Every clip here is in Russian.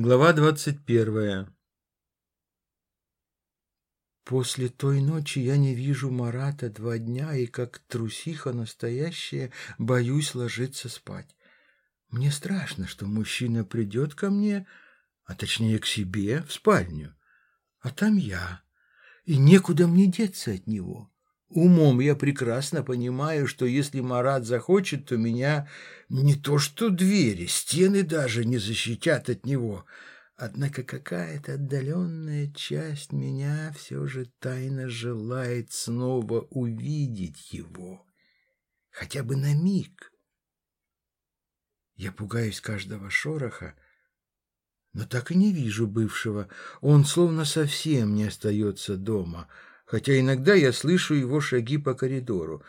Глава двадцать первая После той ночи я не вижу Марата два дня и, как трусиха настоящая, боюсь ложиться спать. Мне страшно, что мужчина придет ко мне, а точнее к себе, в спальню, а там я, и некуда мне деться от него. Умом я прекрасно понимаю, что если Марат захочет, то меня не то что двери, стены даже не защитят от него. Однако какая-то отдаленная часть меня все же тайно желает снова увидеть его, хотя бы на миг. Я пугаюсь каждого шороха, но так и не вижу бывшего. Он словно совсем не остается дома — хотя иногда я слышу его шаги по коридору.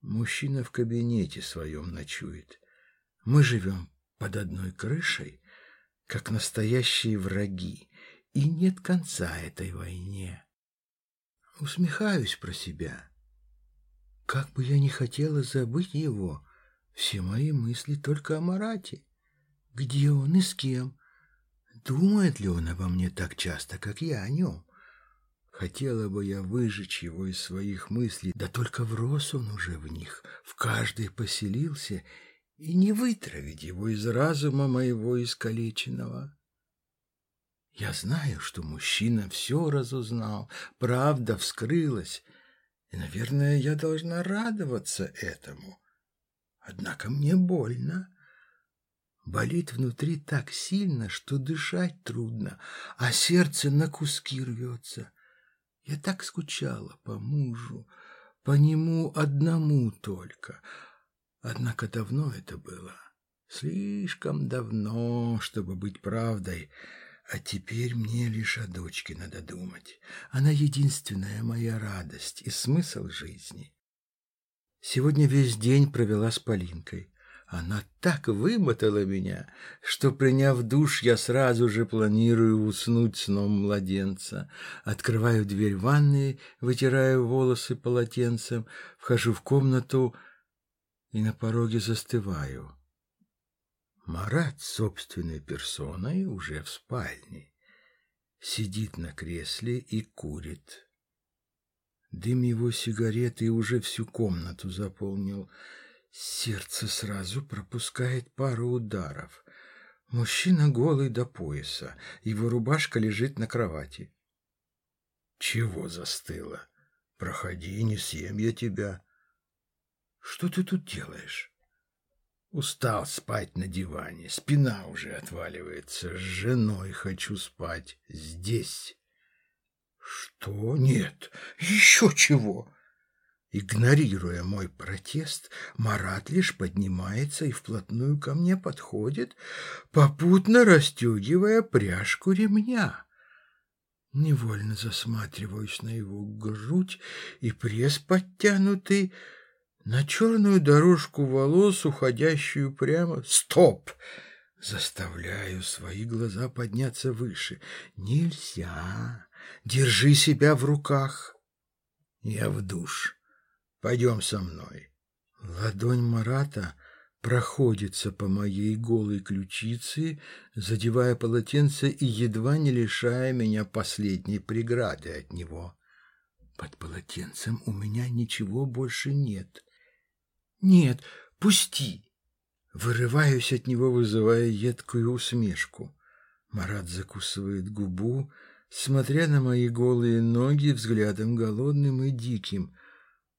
Мужчина в кабинете своем ночует. Мы живем под одной крышей, как настоящие враги, и нет конца этой войне. Усмехаюсь про себя. Как бы я ни хотела забыть его, все мои мысли только о Марате. Где он и с кем? Думает ли он обо мне так часто, как я о нем? Хотела бы я выжечь его из своих мыслей, да только врос он уже в них, в каждой поселился, и не вытравить его из разума моего искалеченного. Я знаю, что мужчина все разузнал, правда вскрылась, и, наверное, я должна радоваться этому. Однако мне больно. Болит внутри так сильно, что дышать трудно, а сердце на куски рвется. Я так скучала по мужу, по нему одному только. Однако давно это было, слишком давно, чтобы быть правдой. А теперь мне лишь о дочке надо думать. Она единственная моя радость и смысл жизни. Сегодня весь день провела с Полинкой. Она так вымотала меня, что, приняв душ, я сразу же планирую уснуть сном младенца. Открываю дверь ванной, вытираю волосы полотенцем, вхожу в комнату и на пороге застываю. Марат собственной персоной уже в спальне. Сидит на кресле и курит. Дым его сигареты уже всю комнату заполнил. Сердце сразу пропускает пару ударов. Мужчина голый до пояса, его рубашка лежит на кровати. Чего застыла? Проходи, не съем я тебя. Что ты тут делаешь? Устал спать на диване, спина уже отваливается. С женой хочу спать здесь. Что? Нет, еще чего? Игнорируя мой протест, Марат лишь поднимается и вплотную ко мне подходит, попутно расстегивая пряжку ремня. Невольно засматриваюсь на его грудь и пресс подтянутый, на черную дорожку волос, уходящую прямо. Стоп! Заставляю свои глаза подняться выше. Нельзя. Держи себя в руках. Я в душ. Пойдем со мной. Ладонь Марата проходится по моей голой ключице, задевая полотенце и едва не лишая меня последней преграды от него. Под полотенцем у меня ничего больше нет. Нет, пусти. Вырываюсь от него, вызывая едкую усмешку. Марат закусывает губу, смотря на мои голые ноги взглядом голодным и диким.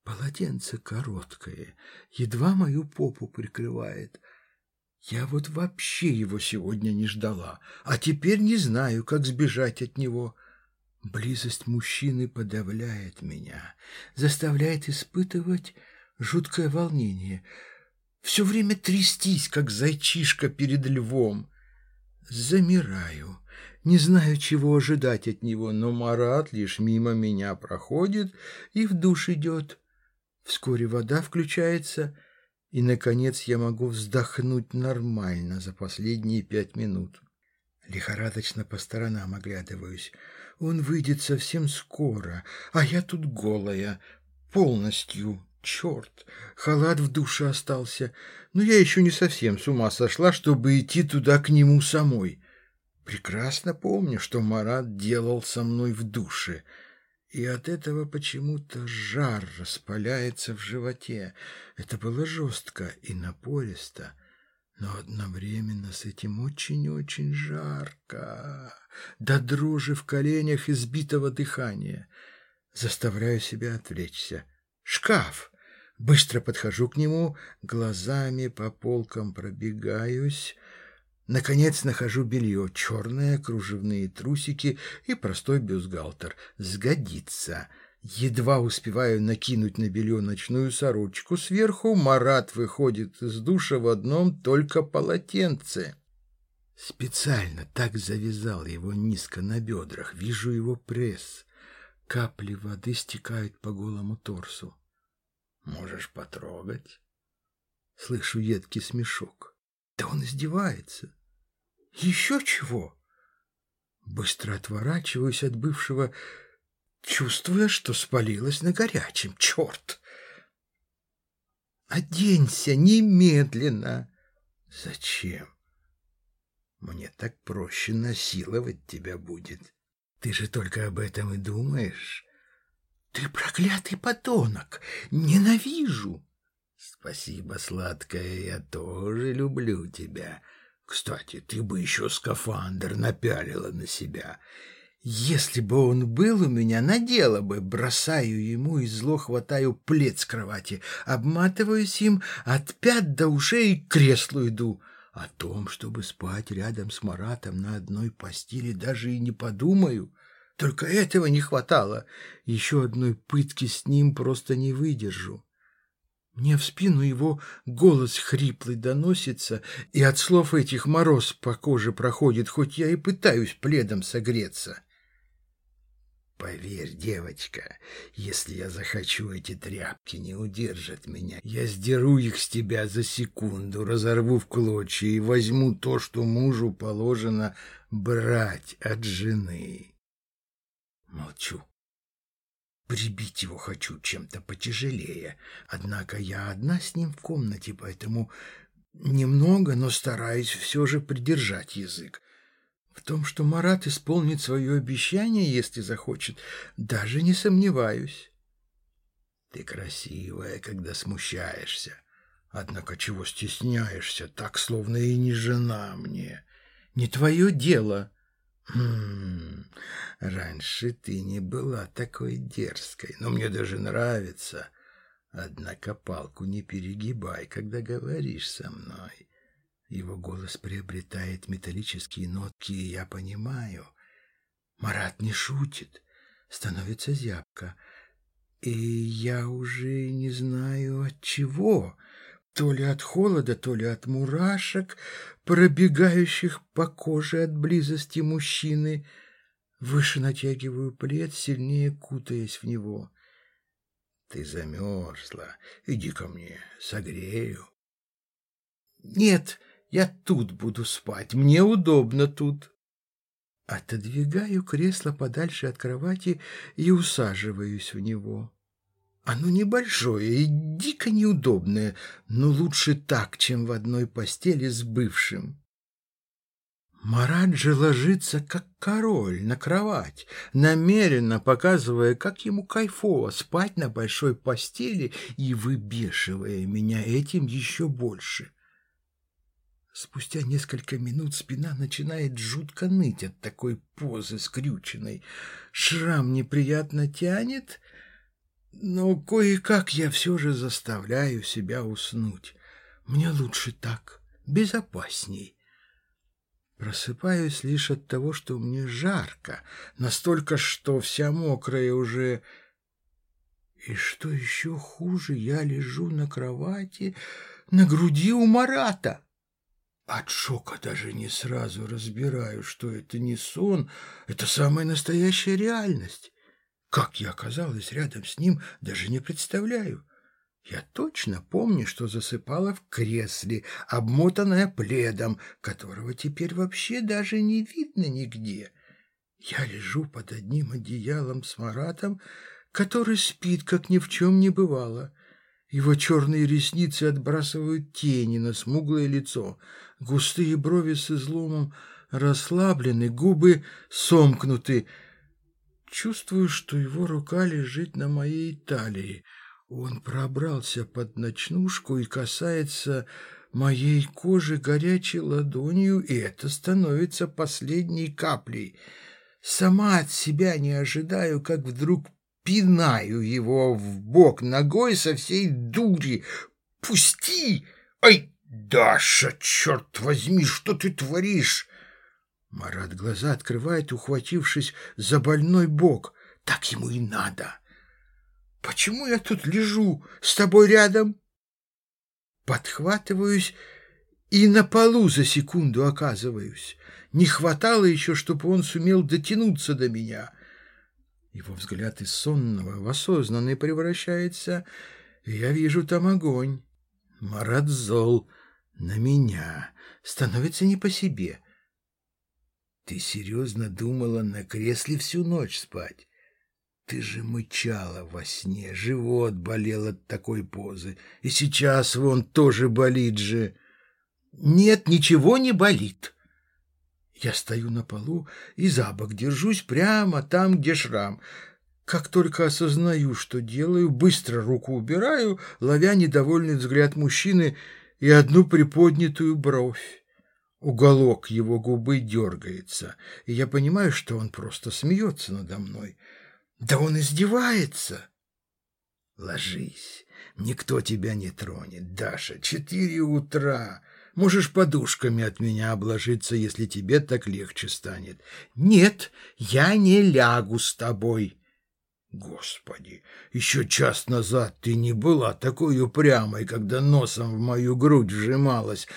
Полотенце короткое, едва мою попу прикрывает. Я вот вообще его сегодня не ждала, а теперь не знаю, как сбежать от него. Близость мужчины подавляет меня, заставляет испытывать жуткое волнение, все время трястись, как зайчишка перед львом. Замираю, не знаю, чего ожидать от него, но Марат лишь мимо меня проходит и в душ идет. Вскоре вода включается, и, наконец, я могу вздохнуть нормально за последние пять минут. Лихорадочно по сторонам оглядываюсь. Он выйдет совсем скоро, а я тут голая, полностью. Черт, халат в душе остался. Но я еще не совсем с ума сошла, чтобы идти туда к нему самой. прекрасно помню, что Марат делал со мной в душе, и от этого почему-то жар распаляется в животе. Это было жестко и напористо, но одновременно с этим очень-очень жарко, до дрожи в коленях и сбитого дыхания. Заставляю себя отвлечься. «Шкаф!» Быстро подхожу к нему, глазами по полкам пробегаюсь. Наконец нахожу белье, черное, кружевные трусики и простой бюстгальтер. Сгодится. Едва успеваю накинуть на белье ночную сорочку. Сверху Марат выходит из душа в одном только полотенце. Специально так завязал его низко на бедрах. Вижу его пресс. Капли воды стекают по голому торсу. Можешь потрогать. Слышу едкий смешок. Да он издевается. Еще чего? Быстро отворачиваюсь от бывшего, чувствуя, что спалилась на горячем. Черт! Оденься немедленно. Зачем? Мне так проще насиловать тебя будет. Ты же только об этом и думаешь. Ты проклятый подонок! Ненавижу! Спасибо, сладкая, я тоже люблю тебя. Кстати, ты бы еще скафандр напялила на себя. Если бы он был у меня, надела бы. Бросаю ему и зло хватаю плед с кровати, обматываюсь им от пят до ушей и к креслу иду. О том, чтобы спать рядом с Маратом на одной постели, даже и не подумаю. Только этого не хватало. Еще одной пытки с ним просто не выдержу. Мне в спину его голос хриплый доносится, и от слов этих мороз по коже проходит, хоть я и пытаюсь пледом согреться. Поверь, девочка, если я захочу, эти тряпки не удержат меня. Я сдеру их с тебя за секунду, разорву в клочья и возьму то, что мужу положено брать от жены. Молчу. Прибить его хочу чем-то потяжелее. Однако я одна с ним в комнате, поэтому немного, но стараюсь все же придержать язык. В том, что Марат исполнит свое обещание, если захочет, даже не сомневаюсь. Ты красивая, когда смущаешься. Однако чего стесняешься, так, словно и не жена мне. Не твое дело. Хм, раньше ты не была такой дерзкой, но мне даже нравится. Однако палку не перегибай, когда говоришь со мной. Его голос приобретает металлические нотки, и я понимаю. Марат не шутит, становится зябко. И я уже не знаю от чего то ли от холода, то ли от мурашек, пробегающих по коже от близости мужчины. Выше натягиваю плед, сильнее кутаясь в него. Ты замерзла. Иди ко мне, согрею. Нет, я тут буду спать. Мне удобно тут. Отодвигаю кресло подальше от кровати и усаживаюсь в него. Оно небольшое и дико неудобное, но лучше так, чем в одной постели с бывшим. Мараджи ложится, как король, на кровать, намеренно показывая, как ему кайфово спать на большой постели и выбешивая меня этим еще больше. Спустя несколько минут спина начинает жутко ныть от такой позы скрюченной. Шрам неприятно тянет — но кое-как я все же заставляю себя уснуть. Мне лучше так, безопасней. Просыпаюсь лишь от того, что мне жарко, настолько, что вся мокрая уже... И что еще хуже, я лежу на кровати, на груди у Марата. От шока даже не сразу разбираю, что это не сон, это самая настоящая реальность. Как я оказалась рядом с ним, даже не представляю. Я точно помню, что засыпала в кресле, обмотанная пледом, которого теперь вообще даже не видно нигде. Я лежу под одним одеялом с Маратом, который спит, как ни в чем не бывало. Его черные ресницы отбрасывают тени на смуглое лицо, густые брови с изломом расслаблены, губы сомкнуты. Чувствую, что его рука лежит на моей талии. Он пробрался под ночнушку и касается моей кожи горячей ладонью, и это становится последней каплей. Сама от себя не ожидаю, как вдруг пинаю его в бок ногой со всей дури. «Пусти! Ай, Даша, черт возьми, что ты творишь?» Марат глаза открывает, ухватившись за больной бок. «Так ему и надо!» «Почему я тут лежу с тобой рядом?» Подхватываюсь и на полу за секунду оказываюсь. Не хватало еще, чтобы он сумел дотянуться до меня. Его взгляд из сонного в осознанный превращается, я вижу там огонь. Марат зол на меня, становится не по себе. Ты серьезно думала на кресле всю ночь спать? Ты же мычала во сне, живот болел от такой позы. И сейчас вон тоже болит же. Нет, ничего не болит. Я стою на полу и за бок держусь прямо там, где шрам. Как только осознаю, что делаю, быстро руку убираю, ловя недовольный взгляд мужчины и одну приподнятую бровь. Уголок его губы дергается, и я понимаю, что он просто смеется надо мной. Да он издевается. Ложись, никто тебя не тронет, Даша. Четыре утра. Можешь подушками от меня обложиться, если тебе так легче станет. Нет, я не лягу с тобой. Господи, еще час назад ты не была такой упрямой, когда носом в мою грудь вжималась,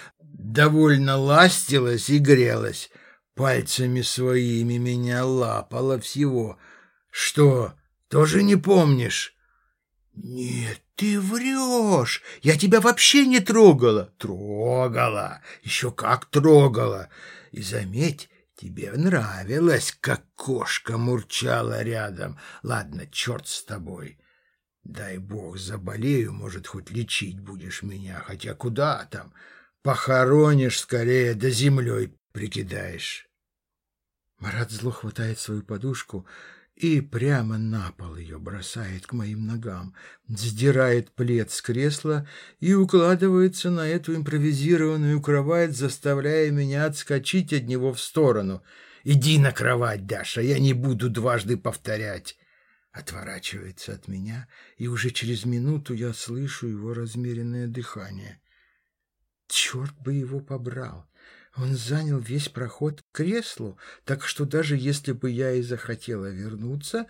довольно ластилась и грелась, пальцами своими меня лапала всего — что, тоже не помнишь? Нет, ты врешь. Я тебя вообще не трогала. Трогала. Еще как трогала. И заметь, тебе нравилось, как кошка мурчала рядом. Ладно, черт с тобой. Дай бог, заболею, может, хоть лечить будешь меня. Хотя куда там? Похоронишь скорее, да землей прикидаешь. Марат зло хватает свою подушку и прямо на пол ее бросает к моим ногам, сдирает плед с кресла и укладывается на эту импровизированную кровать, заставляя меня отскочить от него в сторону. «Иди на кровать, Даша, я не буду дважды повторять!» Отворачивается от меня, и уже через минуту я слышу его размеренное дыхание. Черт бы его побрал! Он занял весь проход к креслу, так что даже если бы я и захотела вернуться,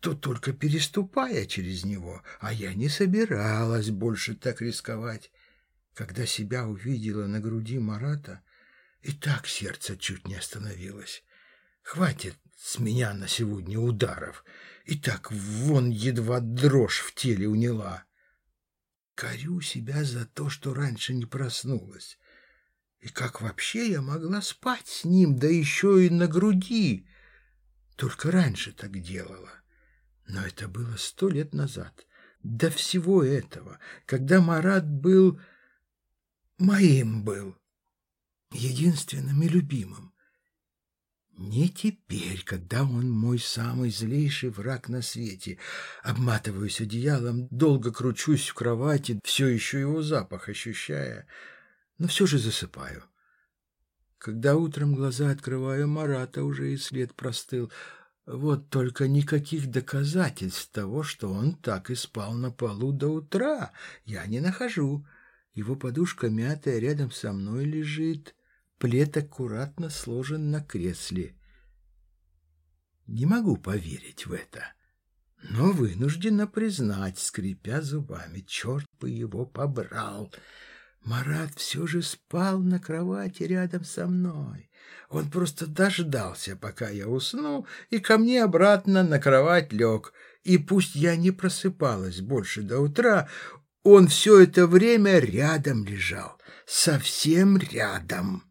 то только переступая через него, а я не собиралась больше так рисковать. Когда себя увидела на груди Марата, и так сердце чуть не остановилось. Хватит с меня на сегодня ударов, и так вон едва дрожь в теле уняла. Корю себя за то, что раньше не проснулась. И как вообще я могла спать с ним, да еще и на груди? Только раньше так делала. Но это было сто лет назад. До всего этого, когда Марат был моим был, единственным и любимым. Не теперь, когда он мой самый злейший враг на свете. Обматываюсь одеялом, долго кручусь в кровати, все еще его запах ощущая но все же засыпаю. Когда утром глаза открываю, Марата уже и след простыл. Вот только никаких доказательств того, что он так и спал на полу до утра, я не нахожу. Его подушка мятая рядом со мной лежит, плед аккуратно сложен на кресле. Не могу поверить в это, но вынуждена признать, скрипя зубами, черт бы его побрал — Марат все же спал на кровати рядом со мной. Он просто дождался, пока я усну, и ко мне обратно на кровать лег. И пусть я не просыпалась больше до утра, он все это время рядом лежал, совсем рядом.